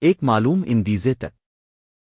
ایک معلوم اندیزے تک۔